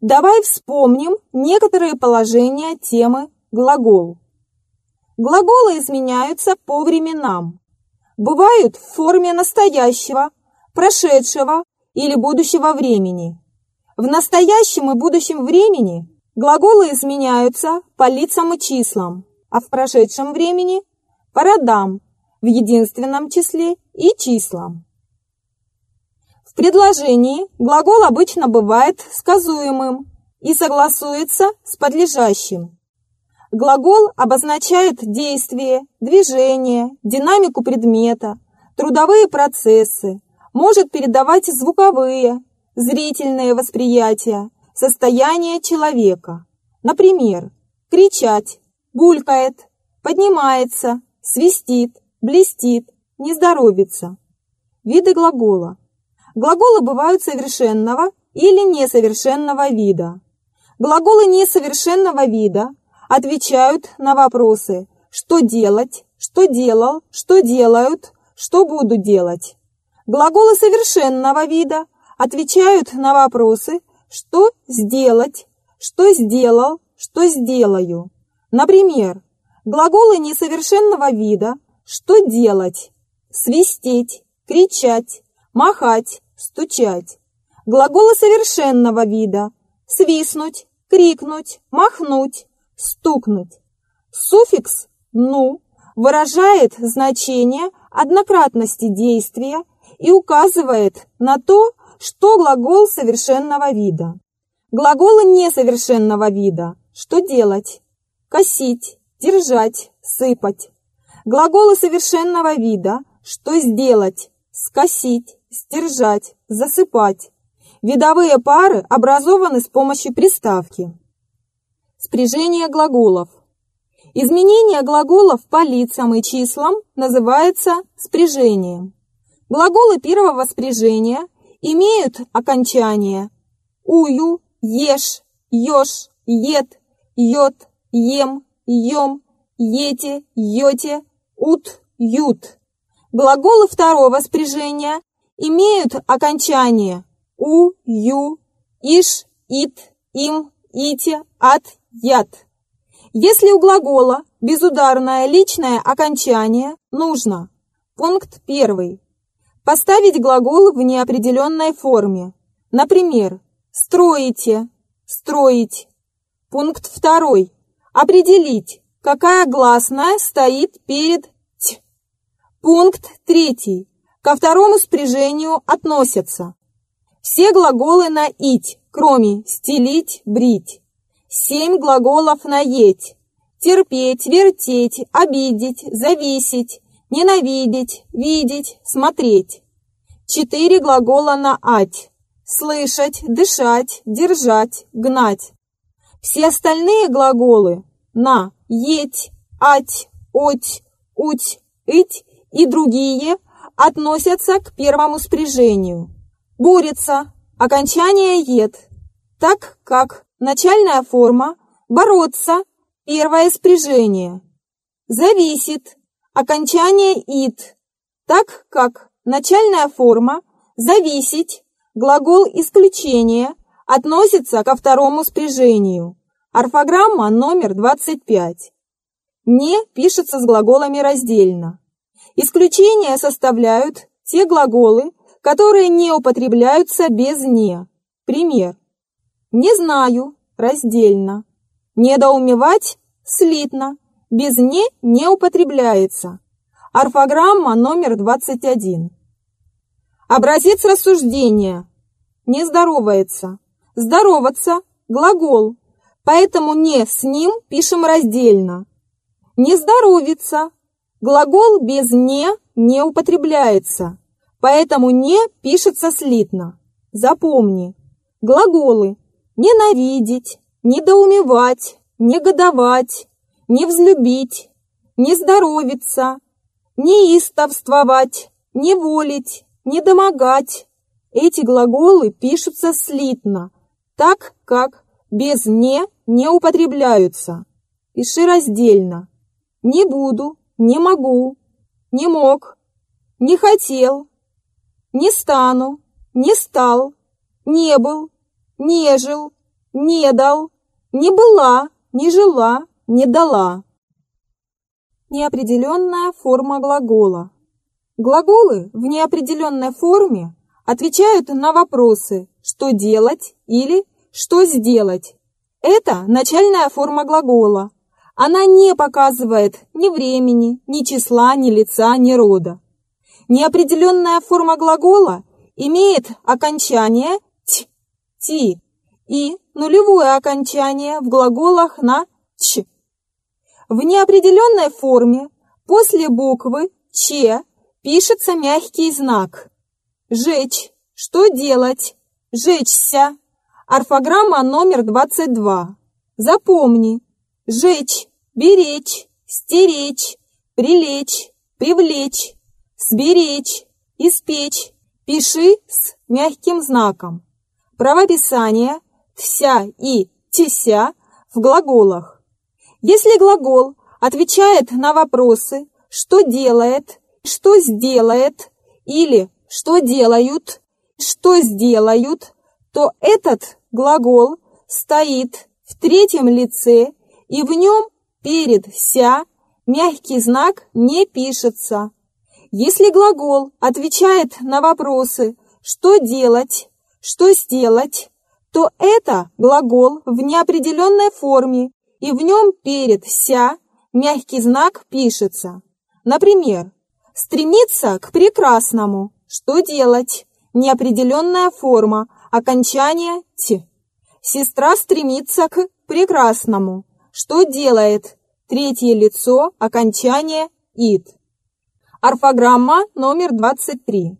Давай вспомним некоторые положения темы «глагол». Глаголы изменяются по временам. Бывают в форме настоящего, прошедшего или будущего времени. В настоящем и будущем времени глаголы изменяются по лицам и числам, а в прошедшем времени – по родам, в единственном числе и числам. В предложении глагол обычно бывает сказуемым и согласуется с подлежащим. Глагол обозначает действие, движение, динамику предмета, трудовые процессы, может передавать звуковые, зрительные восприятия, состояние человека. Например, кричать, булькает, поднимается, свистит, блестит, не здоровится. Виды глагола. Глаголы бывают совершенного или несовершенного вида. Глаголы несовершенного вида отвечают на вопросы «что делать?», «что делал?», «что делают?», «что буду делать?». Глаголы совершенного вида отвечают на вопросы «что сделать?», «что сделал?», «что сделаю?». Например, глаголы несовершенного вида «что делать?», «свистеть», «кричать», «махать», «стучать». Глаголы совершенного вида «свистнуть», «крикнуть», «махнуть», «стукнуть». Суффикс «ну» выражает значение однократности действия и указывает на то, что глагол совершенного вида. Глаголы несовершенного вида «что делать?» «косить», «держать», «сыпать». Глаголы совершенного вида «что сделать?» «скосить», «стержать», «засыпать». Видовые пары образованы с помощью приставки. Спряжение глаголов. Изменение глаголов по лицам и числам называется спряжением. Глаголы первого спряжения имеют окончание ую, ешь, ешь, ед, йод, ем, ем, ете, йоте, ут, ют. Глаголы второго спряжения имеют окончание у, ю, иш, ит, им, ите, от, яд. Если у глагола безударное личное окончание, нужно пункт первый поставить глагол в неопределенной форме. Например, строите, строить. Пункт второй. Определить, какая гласная стоит перед т. Пункт третий. Ко второму спряжению относятся все глаголы на «ить», кроме «стелить», «брить». Семь глаголов на «еть». Терпеть, вертеть, обидеть, зависеть, ненавидеть, видеть, смотреть. Четыре глагола на «ать». Слышать, дышать, держать, гнать. Все остальные глаголы на «еть», «ать», «оть», «уть», «ить» и другие относятся к первому спряжению. Борется, окончание «ед», так как начальная форма «бороться» – первое спряжение. Зависит, окончание «ид», так как начальная форма «зависеть» – глагол исключения относится ко второму спряжению. Орфограмма номер 25. «Не» пишется с глаголами раздельно. Исключения составляют те глаголы, которые не употребляются без «не». Пример. Не знаю, раздельно. Недоумевать, слитно. Без «не» не употребляется. Орфограмма номер 21. Образец рассуждения. Не здоровается. Здороваться – глагол, поэтому «не» с ним пишем раздельно. Не здоровится. Глагол без «не» не употребляется, поэтому «не» пишется слитно. Запомни. Глаголы ненавидеть, недоумевать, негодовать, не взлюбить, не здоровиться, неистовствовать, неволить, недомогать. Эти глаголы пишутся слитно, так как без «не» не употребляются. Пиши раздельно. Не буду, не могу, не мог, не хотел, не стану, не стал, не был, не жил, не дал, не была, не жила, не дала. Неопределенная форма глагола. Глаголы в неопределенной форме отвечают на вопросы «что делать» или «что сделать». Это начальная форма глагола. Она не показывает ни времени, ни числа, ни лица, ни рода. Неопределенная форма глагола имеет окончание «т», «ти» и нулевое окончание в глаголах на «ч». В неопределенной форме после буквы «ч» пишется мягкий знак. «Жечь». Что делать? «Жечься». Орфограмма номер 22. Запомни. Жечь, беречь, стеречь, прилечь, привлечь, сберечь, испечь. Пиши с мягким знаком. Правописание «вся» и «теся» в глаголах. Если глагол отвечает на вопросы «что делает», «что сделает» или «что делают», «что сделают», то этот глагол стоит в третьем лице и в нем перед «ся» мягкий знак не пишется. Если глагол отвечает на вопросы «что делать», «что сделать», то это глагол в неопределенной форме, и в нем перед «ся» мягкий знак пишется. Например, стремиться к прекрасному. Что делать? Неопределенная форма, окончание «т». Сестра стремится к прекрасному. Что делает? Третье лицо, окончание «ит». Орфограмма номер 23.